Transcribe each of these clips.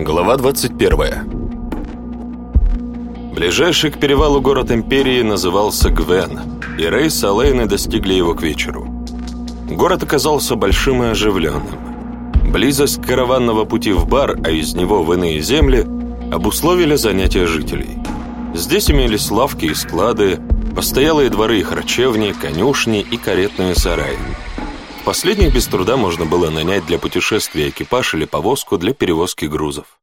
Глава 21. Ближайший к перевалу город Империи назывался Гвен, и Рей с Алейной достигли его к вечеру. Город оказался большим и оживленным. Близость караванного пути в бар, а из него в иные земли, обусловили занятия жителей. Здесь имелись лавки и склады, постоялые дворы и харчевни, конюшни и каретные сараи. Последних без труда можно было нанять для путешествия экипаж или повозку для перевозки грузов.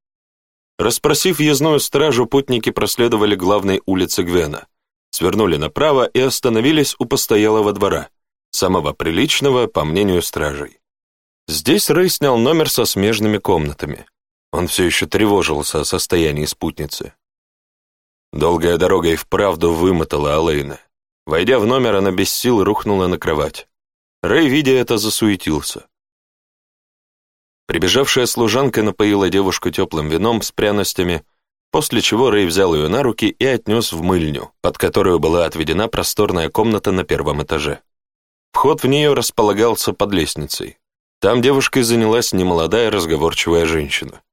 Распросив въездную стражу, путники проследовали главной улице Гвена, свернули направо и остановились у постоялого двора, самого приличного, по мнению стражей. Здесь Рэй снял номер со смежными комнатами. Он все еще тревожился о состоянии спутницы. Долгая дорога и вправду вымотала Алэйна. Войдя в номер, она без сил рухнула на кровать. Рэй, видя это, засуетился. Прибежавшая служанка напоила девушку теплым вином с пряностями, после чего Рэй взял ее на руки и отнес в мыльню, под которую была отведена просторная комната на первом этаже. Вход в нее располагался под лестницей. Там девушкой занялась немолодая разговорчивая женщина.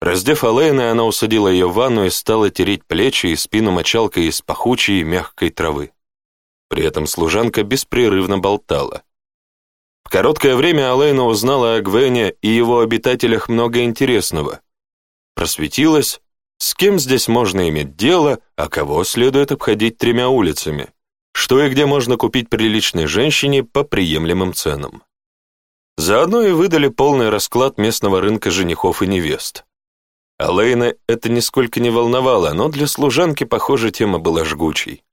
Раздев Алэйна, она усадила ее в ванну и стала тереть плечи и спину мочалкой из пахучей мягкой травы. При этом служанка беспрерывно болтала, в короткое время Алейна узнала о Гвене и его обитателях много интересного. Просветилась, с кем здесь можно иметь дело, а кого следует обходить тремя улицами, что и где можно купить приличной женщине по приемлемым ценам. Заодно и выдали полный расклад местного рынка женихов и невест. Алейна это нисколько не волновало, но для служанки, похоже, тема была жгучей.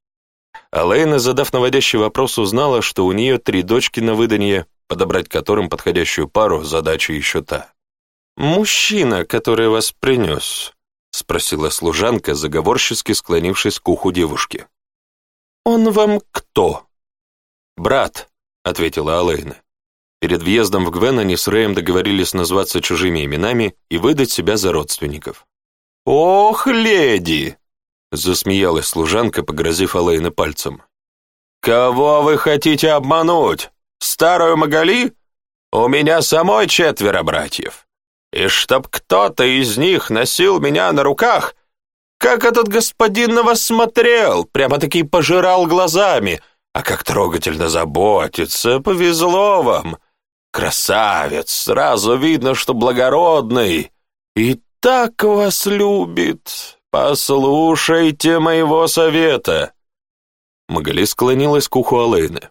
А задав наводящий вопрос, узнала, что у нее три дочки на выданье, подобрать которым подходящую пару задача еще та. «Мужчина, который вас принес», — спросила служанка, заговорчески склонившись к уху девушки. «Он вам кто?» «Брат», — ответила Алэйна. Перед въездом в Гвен они с Рэем договорились назваться чужими именами и выдать себя за родственников. «Ох, леди!» Засмеялась служанка, погрозив Алэйна пальцем. «Кого вы хотите обмануть? Старую Магали? У меня самой четверо братьев. И чтоб кто-то из них носил меня на руках, как этот господин на вас смотрел, прямо-таки пожирал глазами, а как трогательно заботится, повезло вам. Красавец, сразу видно, что благородный, и так вас любит». «Послушайте моего совета!» Магали склонилась к уху Алэйны.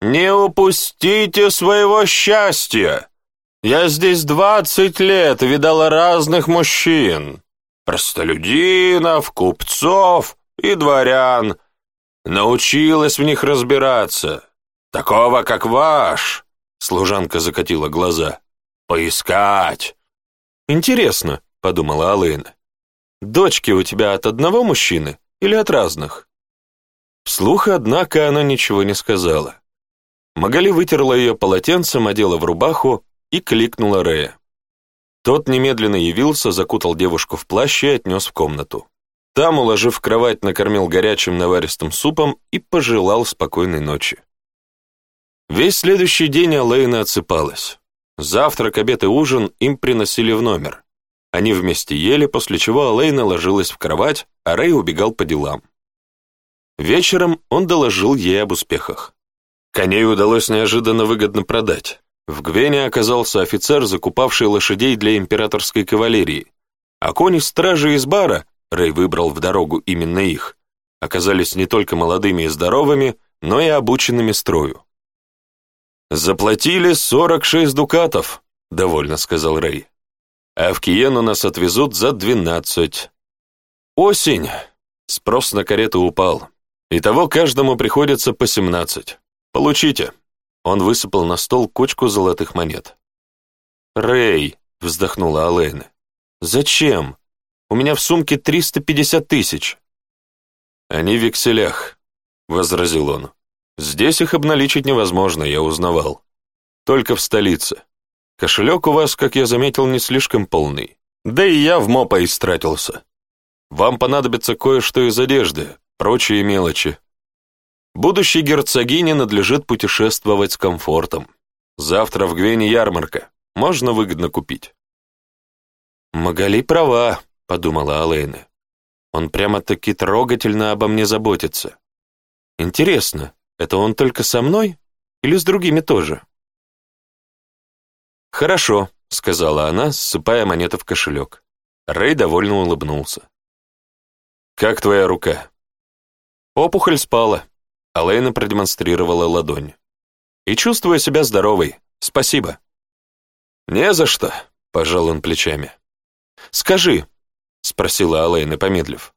«Не упустите своего счастья! Я здесь двадцать лет видала разных мужчин, простолюдинов, купцов и дворян. Научилась в них разбираться. Такого, как ваш!» Служанка закатила глаза. «Поискать!» «Интересно», — подумала Алэйна. Дочки у тебя от одного мужчины или от разных?» Вслух, однако, она ничего не сказала. Магали вытерла ее полотенцем, одела в рубаху и кликнула Рея. Тот немедленно явился, закутал девушку в плащ и отнес в комнату. Там, уложив в кровать, накормил горячим наваристым супом и пожелал спокойной ночи. Весь следующий день Алэйна отсыпалась. Завтрак, обед и ужин им приносили в номер. Они вместе ели, после чего Алейна ложилась в кровать, а Рэй убегал по делам. Вечером он доложил ей об успехах. Коней удалось неожиданно выгодно продать. В Гвене оказался офицер, закупавший лошадей для императорской кавалерии, а кони стражи из бара, Рэй выбрал в дорогу именно их, оказались не только молодыми и здоровыми, но и обученными строю. «Заплатили 46 дукатов», — довольно сказал Рэй а в Киену нас отвезут за двенадцать. Осень. Спрос на кареты упал. Итого каждому приходится по семнадцать. Получите. Он высыпал на стол кучку золотых монет. «Рэй», — вздохнула Алэйна, — «зачем? У меня в сумке триста пятьдесят тысяч». «Они в векселях», — возразил он. «Здесь их обналичить невозможно, я узнавал. Только в столице. Кошелек у вас, как я заметил, не слишком полный. Да и я в мопа истратился. Вам понадобится кое-что из одежды, прочие мелочи. Будущей герцогине надлежит путешествовать с комфортом. Завтра в Гвене ярмарка. Можно выгодно купить. «Магали права», — подумала Алэйна. «Он прямо-таки трогательно обо мне заботится. Интересно, это он только со мной или с другими тоже?» «Хорошо», — сказала она, ссыпая монеты в кошелек. Рэй довольно улыбнулся. «Как твоя рука?» Опухоль спала. Алэйна продемонстрировала ладонь. «И чувствую себя здоровой. Спасибо». «Не за что», — пожал он плечами. «Скажи», — спросила Алэйна, помедлив.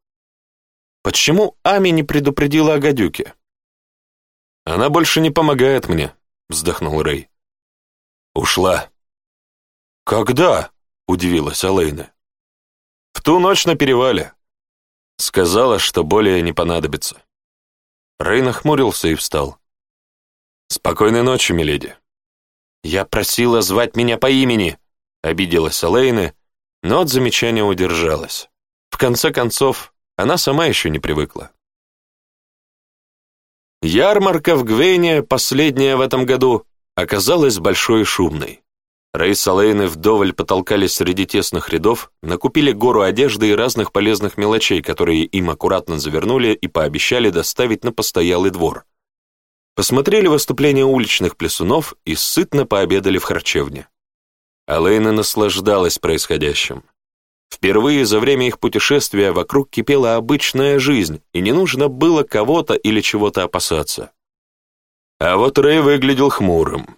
«Почему Ами не предупредила о гадюке?» «Она больше не помогает мне», — вздохнул Рэй. «Ушла». «Когда?» — удивилась Алэйна. «В ту ночь на перевале». Сказала, что более не понадобится. Рэй нахмурился и встал. «Спокойной ночи, миледи». «Я просила звать меня по имени», — обиделась Алэйна, но от замечания удержалась. В конце концов, она сама еще не привыкла. Ярмарка в Гвейне, последняя в этом году, оказалась большой и шумной. Рейс Алэйны вдоволь потолкались среди тесных рядов, накупили гору одежды и разных полезных мелочей, которые им аккуратно завернули и пообещали доставить на постоялый двор. Посмотрели выступления уличных плясунов и сытно пообедали в харчевне. Алэйна наслаждалась происходящим. Впервые за время их путешествия вокруг кипела обычная жизнь, и не нужно было кого-то или чего-то опасаться. А вот Рэй выглядел хмурым.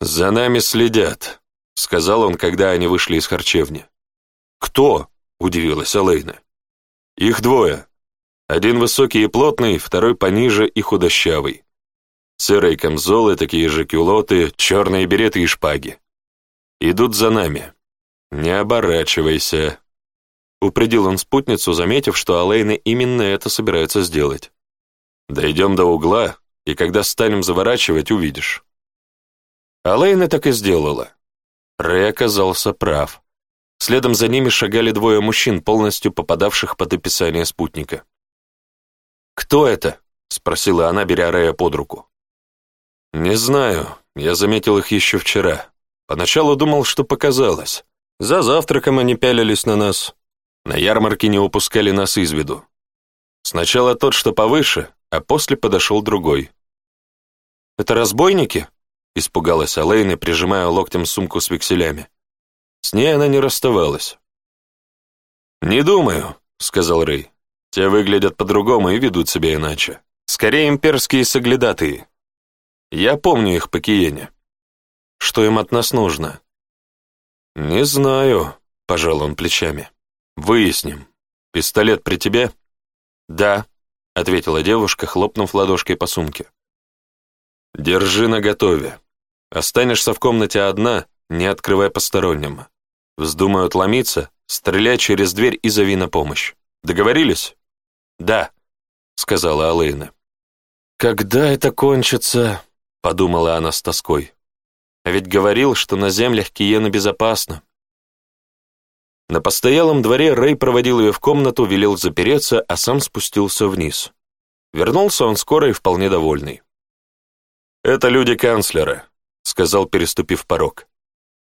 «За нами следят», — сказал он, когда они вышли из харчевни. «Кто?» — удивилась Алейна. «Их двое. Один высокий и плотный, второй пониже и худощавый. Серые камзолы, такие же кюлоты, черные береты и шпаги. Идут за нами. Не оборачивайся», — упредил он спутницу, заметив, что Алейны именно это собирается сделать. «Дойдем до угла, и когда станем заворачивать, увидишь». Алейна так и сделала. Рэй оказался прав. Следом за ними шагали двое мужчин, полностью попадавших под описание спутника. «Кто это?» — спросила она, беря Рэя под руку. «Не знаю. Я заметил их еще вчера. Поначалу думал, что показалось. За завтраком они пялились на нас. На ярмарке не упускали нас из виду. Сначала тот, что повыше, а после подошел другой. «Это разбойники?» Испугалась Алэйна, прижимая локтем сумку с векселями. С ней она не расставалась. «Не думаю», — сказал Рэй. «Те выглядят по-другому и ведут себя иначе. Скорее имперские соглядатые. Я помню их по Киене. Что им от нас нужно?» «Не знаю», — пожал он плечами. «Выясним. Пистолет при тебе?» «Да», — ответила девушка, хлопнув ладошкой по сумке. «Держи наготове. Останешься в комнате одна, не открывая посторонним. Вздумают ломиться, стреляй через дверь и зови на помощь. Договорились?» «Да», — сказала Алэйна. «Когда это кончится?» — подумала она с тоской. «А ведь говорил, что на землях Киена безопасно». На постоялом дворе Рэй проводил ее в комнату, велел запереться, а сам спустился вниз. Вернулся он скоро и вполне довольный. «Это люди канцлера», — сказал, переступив порог.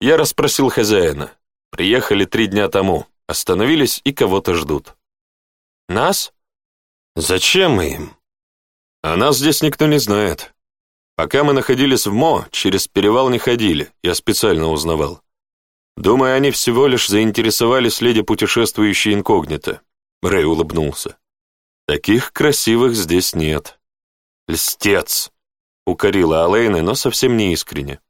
«Я расспросил хозяина. Приехали три дня тому, остановились и кого-то ждут». «Нас? Зачем мы им?» «А нас здесь никто не знает. Пока мы находились в МО, через перевал не ходили, я специально узнавал. Думаю, они всего лишь заинтересовались леди путешествующей инкогнито». Рэй улыбнулся. «Таких красивых здесь нет». «Льстец!» укорила Алэйна, но совсем не искренне.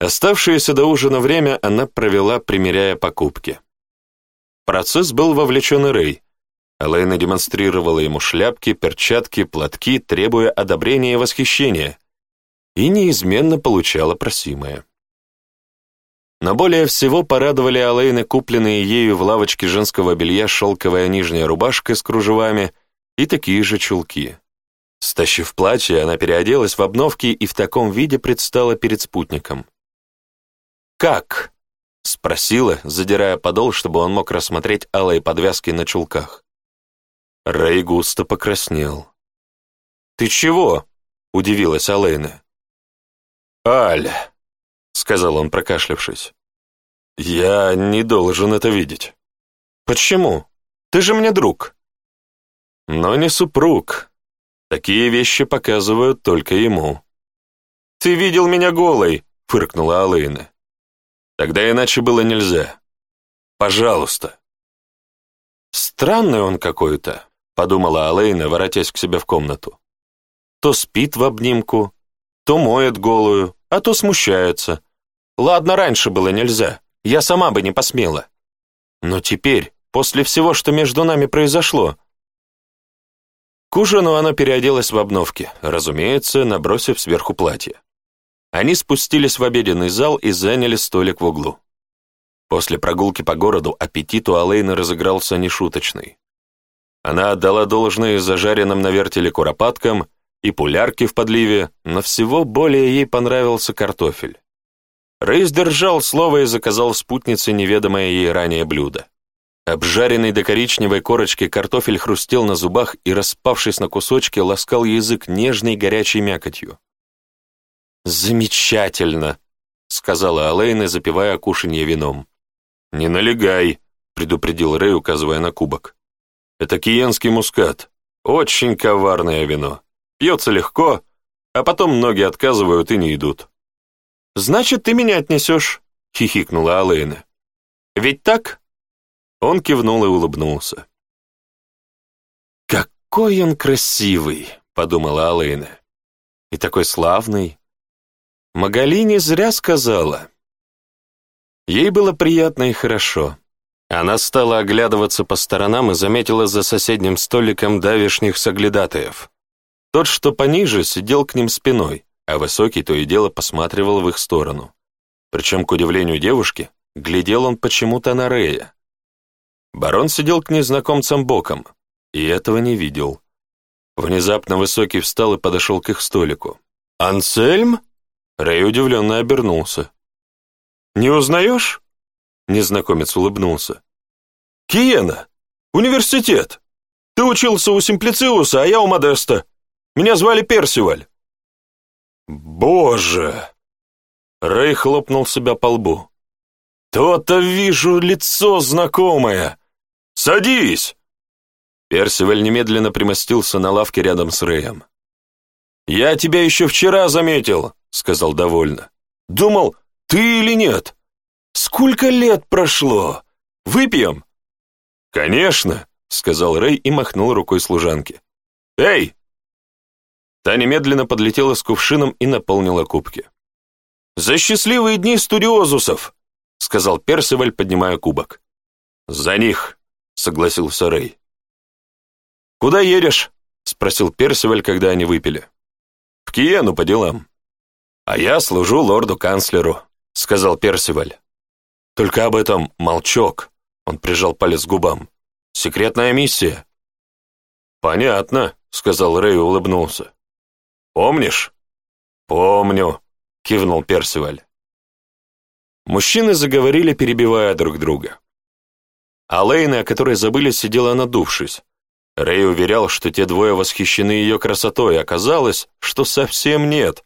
Оставшееся до ужина время она провела, примеряя покупки. Процесс был вовлечен и Рэй. Алэйна демонстрировала ему шляпки, перчатки, платки, требуя одобрения и восхищения, и неизменно получала просимое. Но более всего порадовали Алэйны купленные ею в лавочке женского белья шелковая нижняя рубашка с кружевами и такие же чулки. Стащив платье, она переоделась в обновки и в таком виде предстала перед спутником. «Как?» — спросила, задирая подол, чтобы он мог рассмотреть алые подвязки на чулках. Рэй густо покраснел. «Ты чего?» — удивилась Алэйна. «Аль», — сказал он, прокашлявшись, — «я не должен это видеть». «Почему? Ты же мне друг». «Но не супруг», Такие вещи показывают только ему. «Ты видел меня голой!» — фыркнула Алэйна. «Тогда иначе было нельзя. Пожалуйста!» «Странный он какой-то», — подумала Алэйна, воротясь к себе в комнату. «То спит в обнимку, то моет голую, а то смущается. Ладно, раньше было нельзя, я сама бы не посмела. Но теперь, после всего, что между нами произошло, к ужину она переоделась в обновке, разумеется, набросив сверху платье. Они спустились в обеденный зал и заняли столик в углу. После прогулки по городу аппетит у Алэйны разыгрался нешуточный. Она отдала должное зажаренным на вертеле куропаткам и пулярке в подливе, но всего более ей понравился картофель. Рейс держал слово и заказал спутнице неведомое ей ранее блюдо. Обжаренный до коричневой корочки картофель хрустел на зубах и, распавшись на кусочки, ласкал язык нежной горячей мякотью. «Замечательно!» — сказала Алэйна, запивая кушанье вином. «Не налегай!» — предупредил Рэй, указывая на кубок. «Это киенский мускат. Очень коварное вино. Пьется легко, а потом ноги отказывают и не идут». «Значит, ты меня отнесешь?» — хихикнула Алэйна. «Ведь так?» Он кивнул и улыбнулся. «Какой он красивый!» — подумала Алэйна. «И такой славный!» Магали не зря сказала. Ей было приятно и хорошо. Она стала оглядываться по сторонам и заметила за соседним столиком давешних соглядатаев. Тот, что пониже, сидел к ним спиной, а высокий то и дело посматривал в их сторону. Причем, к удивлению девушки, глядел он почему-то на Рея. Барон сидел к незнакомцам боком, и этого не видел. Внезапно Высокий встал и подошел к их столику. «Ансельм?» Рэй удивленно обернулся. «Не узнаешь?» Незнакомец улыбнулся. «Киена! Университет! Ты учился у Симплициуса, а я у Модеста. Меня звали Персиваль». «Боже!» Рэй хлопнул себя по лбу. «То-то вижу лицо знакомое!» Садись!» Персиваль немедленно примостился на лавке рядом с Рэем. «Я тебя еще вчера заметил», — сказал довольно. «Думал, ты или нет? Сколько лет прошло? Выпьем?» «Конечно», — сказал Рэй и махнул рукой служанке. «Эй!» Та немедленно подлетела с кувшином и наполнила кубки. «За счастливые дни студиозусов!» — сказал Персиваль, поднимая кубок. «За них!» — согласился Рэй. «Куда едешь?» — спросил Персиваль, когда они выпили. «В Киену по делам». «А я служу лорду-канцлеру», — сказал Персиваль. «Только об этом молчок», — он прижал палец к губам. «Секретная миссия». «Понятно», — сказал Рэй и улыбнулся. «Помнишь?» «Помню», — кивнул Персиваль. Мужчины заговорили, перебивая друг друга. А Лейна, о которой забыли, сидела надувшись. Рэй уверял, что те двое восхищены ее красотой, оказалось, что совсем нет.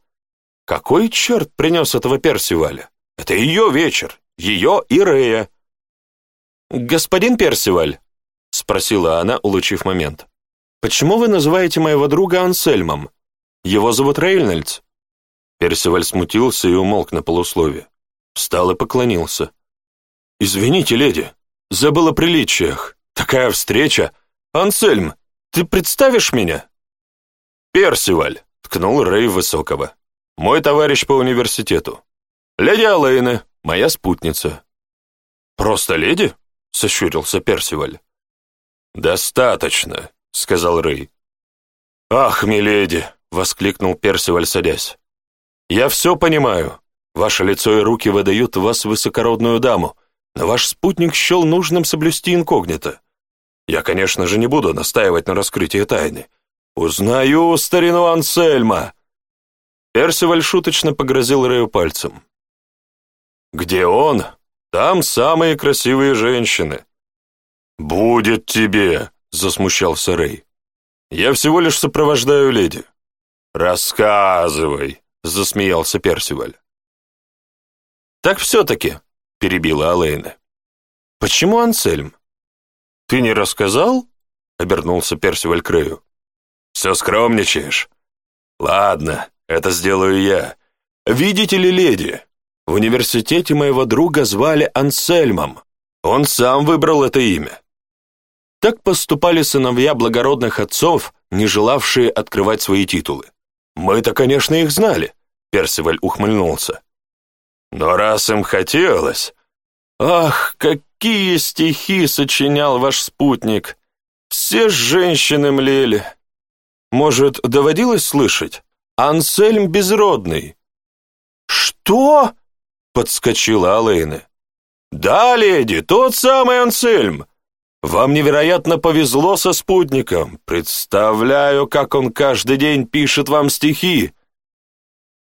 Какой черт принес этого Персиваля? Это ее вечер, ее и Рэя. «Господин Персиваль», — спросила она, улучив момент, — «почему вы называете моего друга Ансельмом? Его зовут Рейнольдс». Персиваль смутился и умолк на полуслове. Встал и поклонился. «Извините, леди», Забыл о приличиях. Такая встреча. Ансельм, ты представишь меня?» «Персиваль», — ткнул Рэй Высокого. «Мой товарищ по университету. Леди Алэйна, моя спутница». «Просто леди?» — сощурился Персиваль. «Достаточно», — сказал Рэй. «Ах, миледи!» — воскликнул Персиваль, садясь. «Я все понимаю. Ваше лицо и руки выдают вас высокородную даму но ваш спутник счел нужным соблюсти инкогнито. Я, конечно же, не буду настаивать на раскрытии тайны. Узнаю старину Ансельма!» Персиваль шуточно погрозил Рэю пальцем. «Где он? Там самые красивые женщины». «Будет тебе!» — засмущался Рэй. «Я всего лишь сопровождаю леди». «Рассказывай!» — засмеялся Персиваль. «Так все-таки», — перебила Алэйна. «Почему Ансельм?» «Ты не рассказал?» — обернулся Персиваль Крею. «Все скромничаешь. Ладно, это сделаю я. Видите ли, леди, в университете моего друга звали Ансельмом. Он сам выбрал это имя». Так поступали сыновья благородных отцов, не желавшие открывать свои титулы. «Мы-то, конечно, их знали», — Персиваль ухмыльнулся. Но раз им хотелось... Ах, какие стихи сочинял ваш спутник! Все женщины млели. Может, доводилось слышать? Ансельм Безродный. Что? Подскочила Алэйна. Да, леди, тот самый Ансельм. Вам невероятно повезло со спутником. Представляю, как он каждый день пишет вам стихи.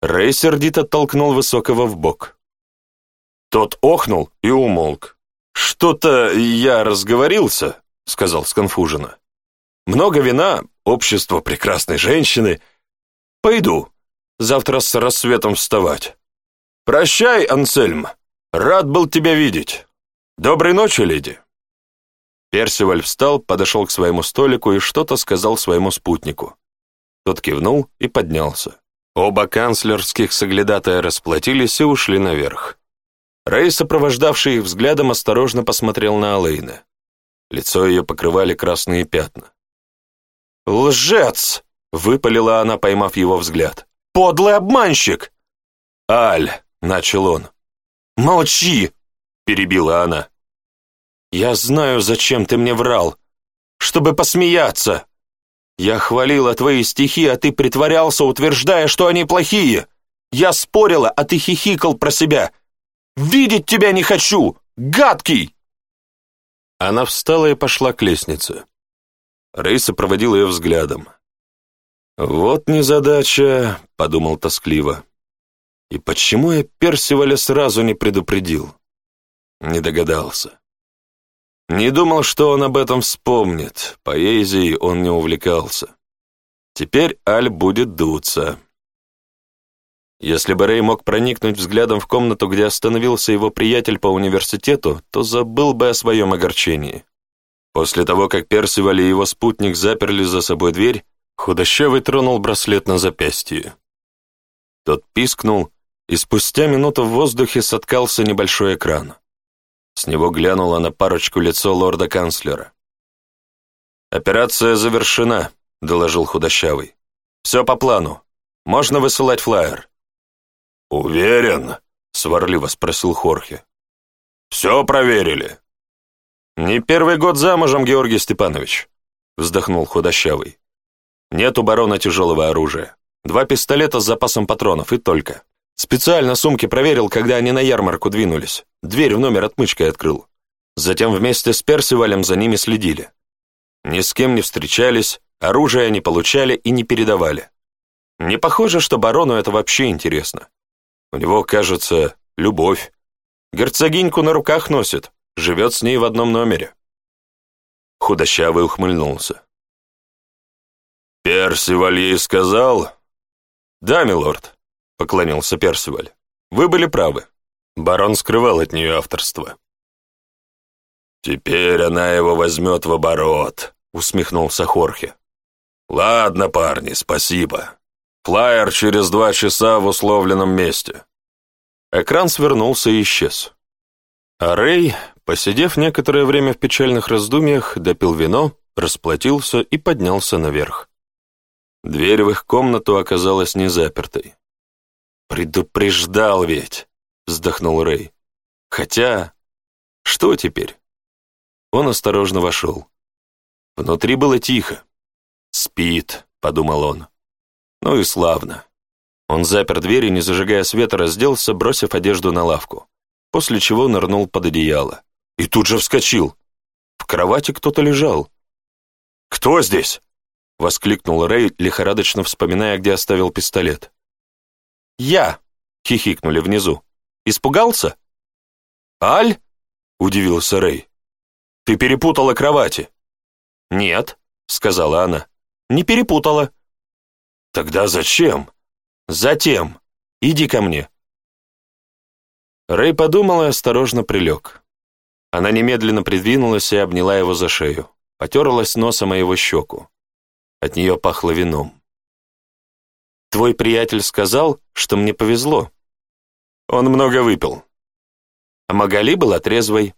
Рэй сердито толкнул высокого в бок. Тот охнул и умолк. «Что-то я разговорился», — сказал сконфуженно. «Много вина, общество прекрасной женщины. Пойду. Завтра с рассветом вставать. Прощай, Ансельм. Рад был тебя видеть. Доброй ночи, леди». Персиваль встал, подошел к своему столику и что-то сказал своему спутнику. Тот кивнул и поднялся. Оба канцлерских соглядатая расплатились и ушли наверх. Рэй, сопровождавший их взглядом, осторожно посмотрел на Алэйна. Лицо ее покрывали красные пятна. «Лжец!» — выпалила она, поймав его взгляд. «Подлый обманщик!» «Аль!» — начал он. «Молчи!» — перебила она. «Я знаю, зачем ты мне врал. Чтобы посмеяться. Я хвалила твои стихи, а ты притворялся, утверждая, что они плохие. Я спорила, а ты хихикал про себя. Видеть тебя не хочу! Гадкий!» Она встала и пошла к лестнице. Рейса проводил ее взглядом. «Вот незадача», — подумал тоскливо. «И почему я Персиваля сразу не предупредил?» Не догадался. Не думал, что он об этом вспомнит. Поэзией он не увлекался. Теперь Аль будет дуться. Если бы Рэй мог проникнуть взглядом в комнату, где остановился его приятель по университету, то забыл бы о своем огорчении. После того, как Персиваль и его спутник заперли за собой дверь, худощавый тронул браслет на запястье. Тот пискнул, и спустя минуту в воздухе соткался небольшой экран. С него глянуло на парочку лицо лорда-канцлера. «Операция завершена», — доложил худощавый. «Все по плану. Можно высылать флаер». «Уверен?» — сварливо спросил Хорхе. «Все проверили». «Не первый год замужем, Георгий Степанович», — вздохнул худощавый. «Нет у барона тяжелого оружия. Два пистолета с запасом патронов и только. Специально сумки проверил, когда они на ярмарку двинулись. Дверь в номер отмычкой открыл. Затем вместе с Персивалем за ними следили. Ни с кем не встречались, оружие не получали и не передавали. Не похоже, что барону это вообще интересно. У него, кажется, любовь. Герцогиньку на руках носит, живет с ней в одном номере». Худощавый ухмыльнулся. «Персиваль ей сказал?» «Да, милорд», — поклонился Персиваль. «Вы были правы». Барон скрывал от нее авторство. «Теперь она его возьмет в оборот», — усмехнулся Хорхе. «Ладно, парни, спасибо. Флайер через два часа в условленном месте. Экран свернулся и исчез. А Рэй, посидев некоторое время в печальных раздумьях, допил вино, расплатился и поднялся наверх. Дверь в их комнату оказалась незапертой. «Предупреждал ведь!» — вздохнул Рэй. «Хотя... что теперь?» Он осторожно вошел. Внутри было тихо. «Спит», — подумал он. Ну и славно. Он запер дверь и, не зажигая света, разделся, бросив одежду на лавку, после чего нырнул под одеяло. И тут же вскочил. В кровати кто-то лежал. «Кто здесь?» — воскликнул Рэй, лихорадочно вспоминая, где оставил пистолет. «Я!» — хихикнули внизу. «Испугался?» «Аль?» — удивился Рэй. «Ты перепутала кровати?» «Нет», — сказала она. «Не перепутала. «Тогда зачем?» «Затем. Иди ко мне». Рэй подумал и осторожно прилег. Она немедленно придвинулась и обняла его за шею, потерлась носом о его щеку. От нее пахло вином. «Твой приятель сказал, что мне повезло». «Он много выпил». А Магали была трезвой,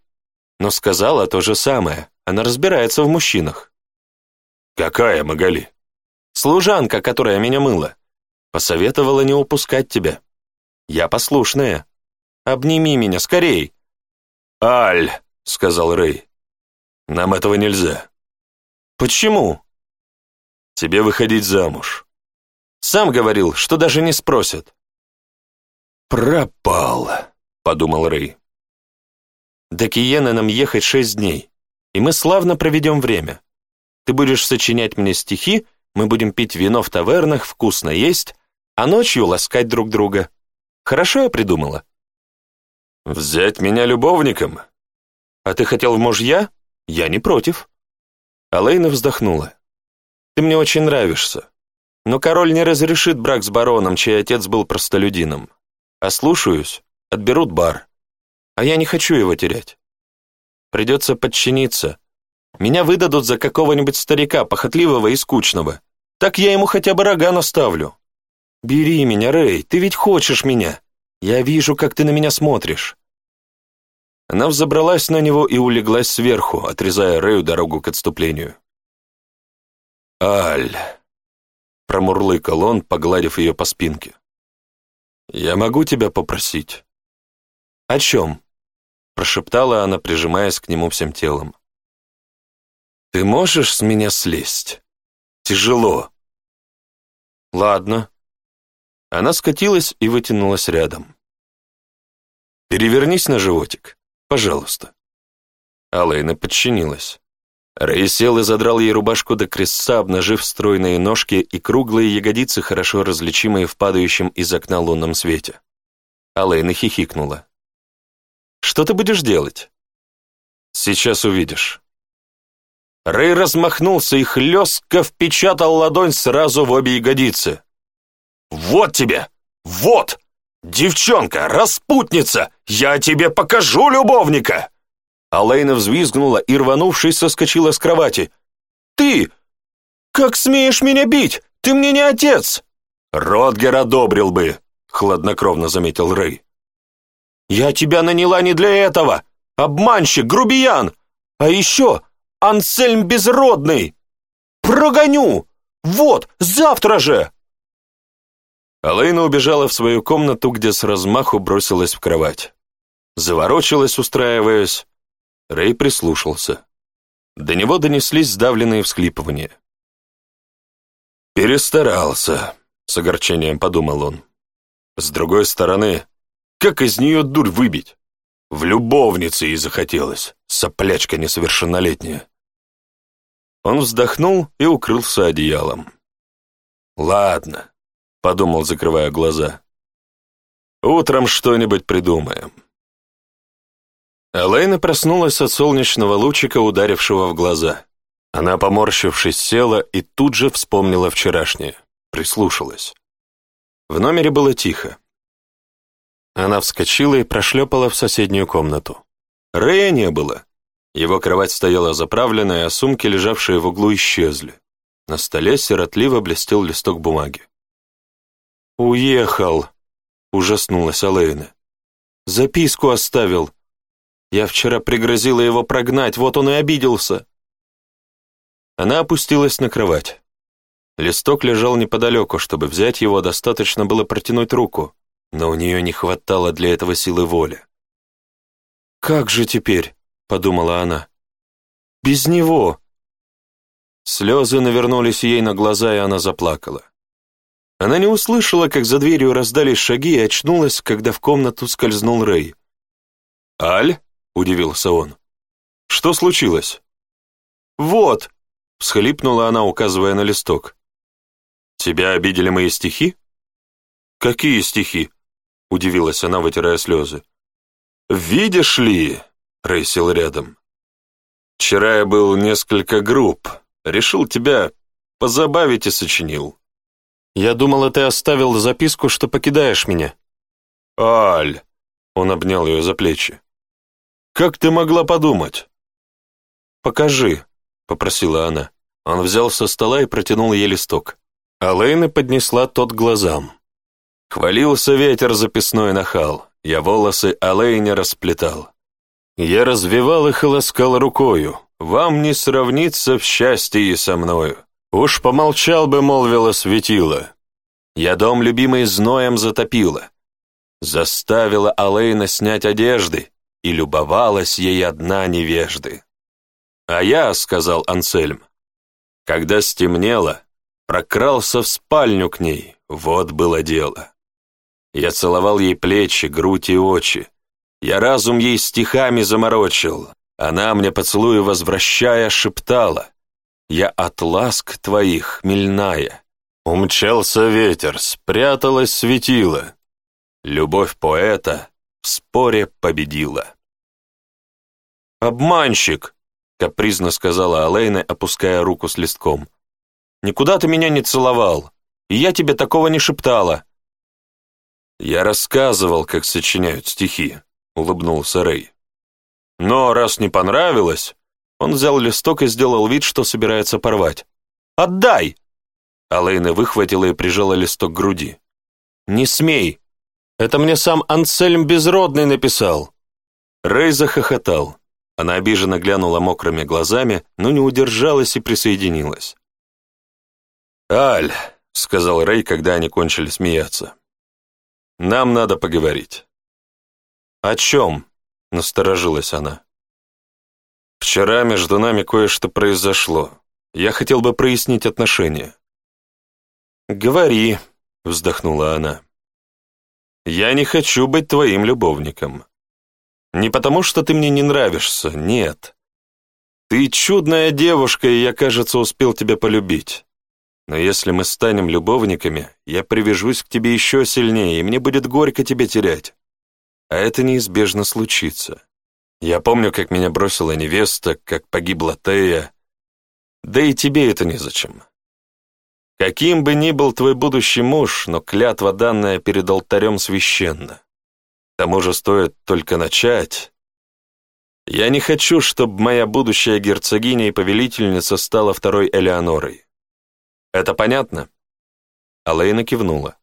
но сказала то же самое, она разбирается в мужчинах. «Какая Магали?» Служанка, которая меня мыла, посоветовала не упускать тебя. Я послушная. Обними меня, скорей!» «Аль!» — сказал Рэй. «Нам этого нельзя». «Почему?» «Тебе выходить замуж». «Сам говорил, что даже не спросят». «Пропал», — подумал Рэй. «До Киена нам ехать шесть дней, и мы славно проведем время. Ты будешь сочинять мне стихи, мы будем пить вино в тавернах, вкусно есть, а ночью ласкать друг друга. Хорошо я придумала?» «Взять меня любовником?» «А ты хотел в мужья? Я не против». Алейна вздохнула. «Ты мне очень нравишься. Но король не разрешит брак с бароном, чей отец был простолюдином. А Ослушаюсь. отберут бар. А я не хочу его терять. Придется подчиниться, меня выдадут за какого-нибудь старика, похотливого и скучного. Так я ему хотя бы рога наставлю. Бери меня, Рэй, ты ведь хочешь меня. Я вижу, как ты на меня смотришь. Она взобралась на него и улеглась сверху, отрезая Рэю дорогу к отступлению. «Аль!» — промурлыкал он, погладив ее по спинке. «Я могу тебя попросить?» «О чем?» — прошептала она, прижимаясь к нему всем телом. Ты можешь с меня слезть? Тяжело. Ладно. Она скатилась и вытянулась рядом. Перевернись на животик, пожалуйста. Алэйна подчинилась. Рэй сел и задрал ей рубашку до крестца, обнажив стройные ножки и круглые ягодицы, хорошо различимые в падающем из окна лунном свете. Алэйна хихикнула. «Что ты будешь делать?» «Сейчас увидишь». Рэй размахнулся и хлестко впечатал ладонь сразу в обе ягодицы. «Вот тебе! Вот! Девчонка, распутница! Я тебе покажу любовника!» Алэйна взвизгнула и, рванувшись, соскочила с кровати. «Ты! Как смеешь меня бить? Ты мне не отец!» «Ротгер одобрил бы», — хладнокровно заметил Рэй. «Я тебя наняла не для этого! Обманщик, грубиян! А еще Ансельм Безродный! Прогоню! Вот, завтра же!» Алэйна убежала в свою комнату, где с размаху бросилась в кровать. Заворочилась, устраиваясь. Рэй прислушался. До него донеслись сдавленные всхлипывания. «Перестарался», — с огорчением подумал он. «С другой стороны, как из нее дурь выбить? В любовнице и захотелось, соплячка несовершеннолетняя». Он вздохнул и укрылся одеялом. «Ладно», — подумал, закрывая глаза. «Утром что-нибудь придумаем». Элейна проснулась от солнечного лучика, ударившего в глаза. Она, поморщившись, села и тут же вспомнила вчерашнее. Прислушалась. В номере было тихо. Она вскочила и прошлепала в соседнюю комнату. Рэя не было. Его кровать стояла заправленная, а сумки, лежавшие в углу, исчезли. На столе сиротливо блестел листок бумаги. «Уехал!» — ужаснулась Алэйна. «Записку оставил. Я вчера пригрозила его прогнать, вот он и обиделся». Она опустилась на кровать. Листок лежал неподалеку, чтобы взять его, достаточно было протянуть руку, но у нее не хватало для этого силы воли. «Как же теперь?» подумала она. Без него. Слезы навернулись ей на глаза, и она заплакала. Она не услышала, как за дверью раздались шаги, и очнулась, когда в комнату скользнул Рэй. «Аль?» — удивился он. «Что случилось?» «Вот!» — всхлипнула она, указывая на листок. «Тебя обидели мои стихи?» «Какие стихи?» — удивилась она, вытирая слезы. «Видишь ли...» рысил рядом. «Вчера я был несколько груб, решил тебя позабавить и сочинил». «Я думал, ты оставил записку, что покидаешь меня». «Аль!» — он обнял ее за плечи. «Как ты могла подумать?» «Покажи», — попросила она. Он взял со стола и протянул ей листок. А Лейна поднесла тот глазам. Хвалился ветер записной нахал, я волосы Алэйне расплетал. Я развивал их и ласкал рукою. Вам не сравниться в счастье и со мною. Уж помолчал бы, молвила светило. Я дом, любимый, зноем затопила. Заставила Алейна снять одежды, и любовалась ей одна невежды. «А я», — сказал Ансельм, — «когда стемнело, прокрался в спальню к ней, вот было дело. Я целовал ей плечи, грудь и очи, я разум ей стихами заморочил, она мне поцелую возвращая шептала. Я от ласк твоих, мельная. Умчался ветер, спряталось светило. Любовь поэта в споре победила. «Обманщик!» — капризно сказала Алейна, опуская руку с листком. «Никуда ты меня не целовал, и я тебе такого не шептала». «Я рассказывал, как сочиняют стихи», — улыбнулся Рэй. «Но раз не понравилось...» Он взял листок и сделал вид, что собирается порвать. «Отдай!» Алэйна выхватила и прижала листок к груди. «Не смей! Это мне сам Ансельм Безродный написал!» Рэй захохотал. Она обиженно глянула мокрыми глазами, но не удержалась и присоединилась. «Аль», — сказал Рэй, когда они кончили смеяться, — «нам надо поговорить». «О чем?» — насторожилась она. «Вчера между нами кое-что произошло. Я хотел бы прояснить отношения». «Говори», — вздохнула она. «Я не хочу быть твоим любовником. Не потому, что ты мне не нравишься, нет. Ты чудная девушка, и я, кажется, успел тебя полюбить. Но если мы станем любовниками, я привяжусь к тебе еще сильнее, и мне будет горько тебя терять а это неизбежно случится. Я помню, как меня бросила невеста, как погибла Тея. Да и тебе это незачем. Каким бы ни был твой будущий муж, но клятва, данная перед алтарем, священна. К тому же стоит только начать. Я не хочу, чтобы моя будущая герцогиня и повелительница стала второй Элеонорой. Это понятно?» Алэйна кивнула.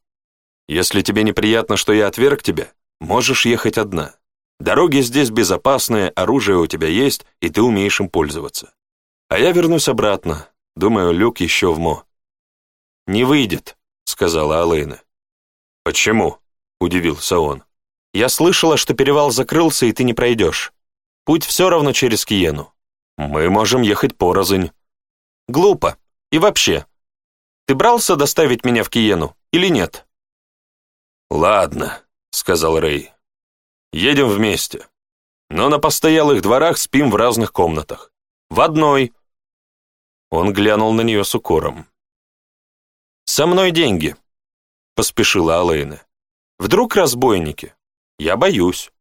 «Если тебе неприятно, что я отверг тебя, Можешь ехать одна. Дороги здесь безопасные, оружие у тебя есть, и ты умеешь им пользоваться. А я вернусь обратно. Думаю, люк еще в МО. «Не выйдет», — сказала Алэйна. «Почему?» — удивился он. «Я слышала, что перевал закрылся, и ты не пройдешь. Путь все равно через Киену. Мы можем ехать порознь». «Глупо. И вообще. Ты брался доставить меня в Киену или нет?» «Ладно», сказал Рэй. «Едем вместе. Но на постоялых дворах спим в разных комнатах. В одной». Он глянул на нее с укором. «Со мной деньги», — поспешила Алэйна. «Вдруг разбойники? Я боюсь.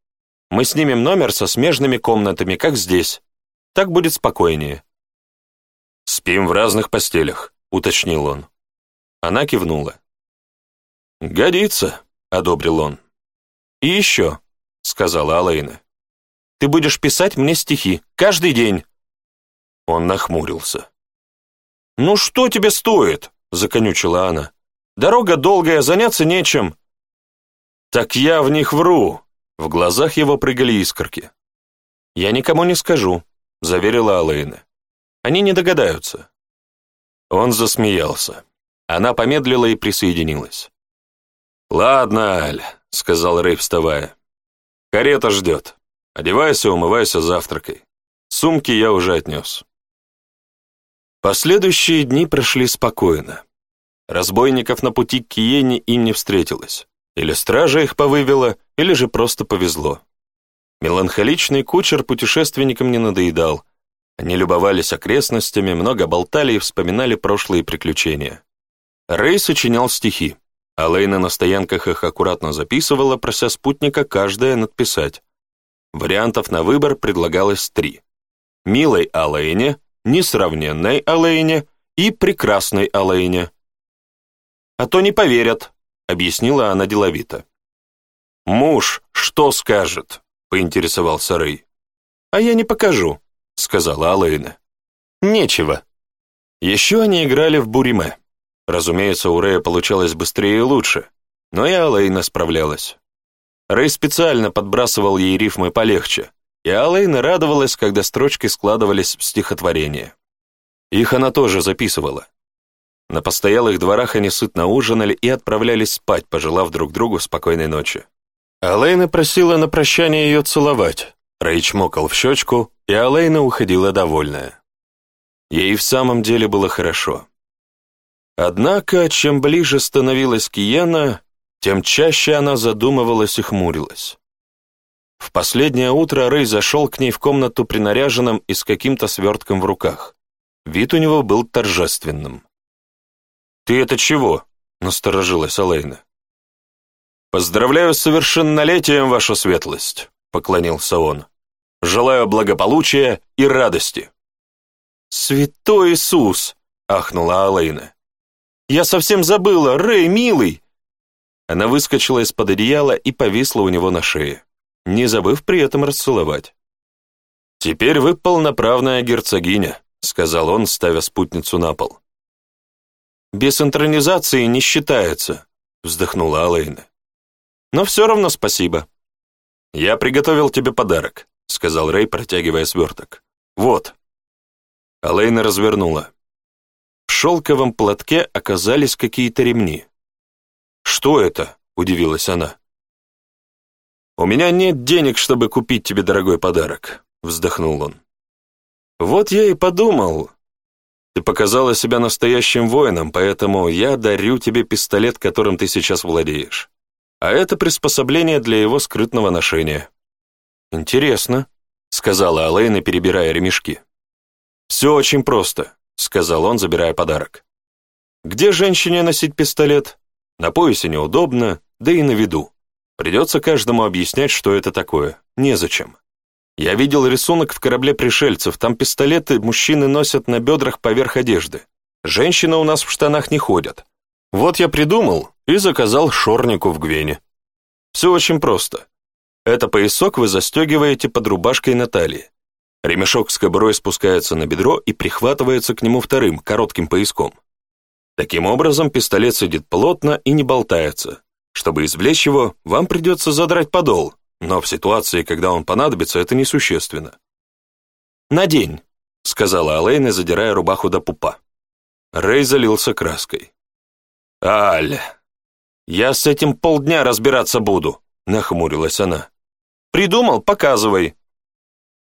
Мы снимем номер со смежными комнатами, как здесь. Так будет спокойнее». «Спим в разных постелях», — уточнил он. Она кивнула. «Годится», — одобрил он. «И еще», — сказала Алэйна, — «ты будешь писать мне стихи каждый день». Он нахмурился. «Ну что тебе стоит?» — законючила она. «Дорога долгая, заняться нечем». «Так я в них вру!» — в глазах его прыгали искорки. «Я никому не скажу», — заверила Алэйна. «Они не догадаются». Он засмеялся. Она помедлила и присоединилась. «Ладно, Аль, — сказал Рэй, вставая. «Карета ждет. Одевайся, умывайся завтракой. Сумки я уже отнес». Последующие дни прошли спокойно. Разбойников на пути к Киене им не встретилось. Или стража их повывела, или же просто повезло. Меланхоличный кучер путешественникам не надоедал. Они любовались окрестностями, много болтали и вспоминали прошлые приключения. Рэй сочинял стихи. А на стоянках их аккуратно записывала, прося спутника каждое надписать. Вариантов на выбор предлагалось три. «Милой Алэйне», «Несравненной Алэйне» и «Прекрасной Алэйне». «А то не поверят», — объяснила она деловито. «Муж что скажет?» — поинтересовался Рэй. «А я не покажу», — сказала Алэйна. «Нечего». Еще они играли в буриме. Разумеется, у Рэя получалось быстрее и лучше, но и Алэйна справлялась. Рэй специально подбрасывал ей рифмы полегче, и Алэйна радовалась, когда строчки складывались в стихотворение. Их она тоже записывала. На постоялых дворах они сытно ужинали и отправлялись спать, пожелав друг другу спокойной ночи. Алэйна просила на прощание ее целовать. Рэй чмокал в щечку, и Алэйна уходила довольная. Ей в самом деле было хорошо. Однако, чем ближе становилась Киена, тем чаще она задумывалась и хмурилась. В последнее утро Рэй зашел к ней в комнату принаряженным и с каким-то свертком в руках. Вид у него был торжественным. «Ты это чего?» — насторожилась Алейна. «Поздравляю с совершеннолетием, ваша светлость!» — поклонился он. «Желаю благополучия и радости!» «Святой Иисус!» — ахнула Алейна. Я совсем забыла! Рэй, милый!» Она выскочила из-под одеяла и повисла у него на шее, не забыв при этом расцеловать. «Теперь вы полноправная герцогиня», — сказал он, ставя спутницу на пол. «Без интронизации не считается», — вздохнула Алэйна. «Но все равно спасибо». «Я приготовил тебе подарок», — сказал Рэй, протягивая сверток. «Вот». Алэйна развернула шелковом платке оказались какие-то ремни. «Что это?» — удивилась она. «У меня нет денег, чтобы купить тебе дорогой подарок», — вздохнул он. «Вот я и подумал. Ты показала себя настоящим воином, поэтому я дарю тебе пистолет, которым ты сейчас владеешь. А это приспособление для его скрытного ношения». «Интересно», — сказала Алэйна, перебирая ремешки. «Все очень просто. — сказал он, забирая подарок. «Где женщине носить пистолет? На поясе неудобно, да и на виду. Придется каждому объяснять, что это такое. Незачем. Я видел рисунок в корабле пришельцев, там пистолеты мужчины носят на бедрах поверх одежды. Женщины у нас в штанах не ходят. Вот я придумал и заказал шорнику в Гвене. Все очень просто. Это поясок вы застегиваете под рубашкой на талии. Ремешок с кобурой спускается на бедро и прихватывается к нему вторым, коротким пояском. Таким образом, пистолет сидит плотно и не болтается. Чтобы извлечь его, вам придется задрать подол, но в ситуации, когда он понадобится, это несущественно. «Надень», — сказала Алэйна, задирая рубаху до пупа. Рэй залился краской. «Аль, я с этим полдня разбираться буду», — нахмурилась она. «Придумал, показывай»,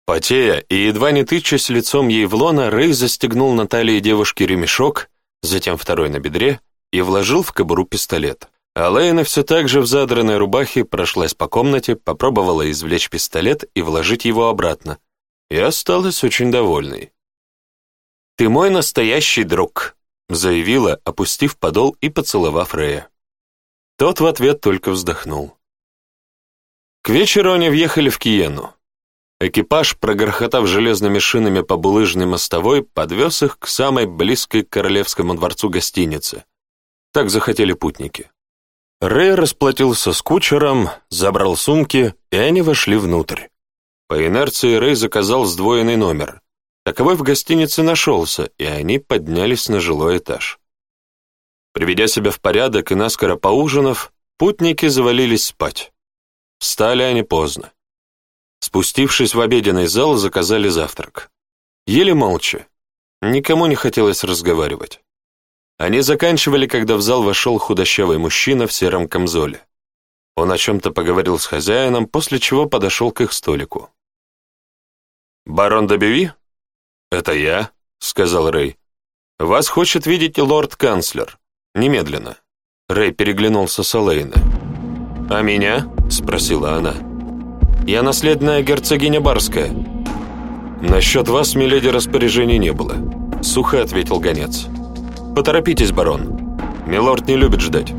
Потея и едва не тычась лицом ей в лона, Рэй застегнул на талии девушки ремешок, затем второй на бедре и вложил в кобуру пистолет. А Лейна все так же в задранной рубахе прошлась по комнате, попробовала извлечь пистолет и вложить его обратно. И осталась очень довольной. «Ты мой настоящий друг», — заявила, опустив подол и поцеловав Рэя. Тот в ответ только вздохнул. К вечеру они въехали в Киену. Экипаж, прогрохотав железными шинами по булыжной мостовой, подвез их к самой близкой к королевскому дворцу гостинице. Так захотели путники. Рэй расплатился с кучером, забрал сумки, и они вошли внутрь. По инерции Рэй заказал сдвоенный номер. Таковой в гостинице нашелся, и они поднялись на жилой этаж. Приведя себя в порядок и наскоро поужинав, путники завалились спать. Встали они поздно. Спустившись в обеденный зал, заказали завтрак. Ели молча. Никому не хотелось разговаривать. Они заканчивали, когда в зал вошел худощавый мужчина в сером камзоле. Он о чем-то поговорил с хозяином, после чего подошел к их столику. «Барон Добеви?» «Это я», — сказал Рэй. «Вас хочет видеть лорд-канцлер. Немедленно». Рэй переглянулся с Олейна. «А меня?» — спросила она. Я наследная герцогиня Барская». «Насчет вас, миледи, распоряжений не было», — сухо ответил гонец. «Поторопитесь, барон. Милорд не любит ждать».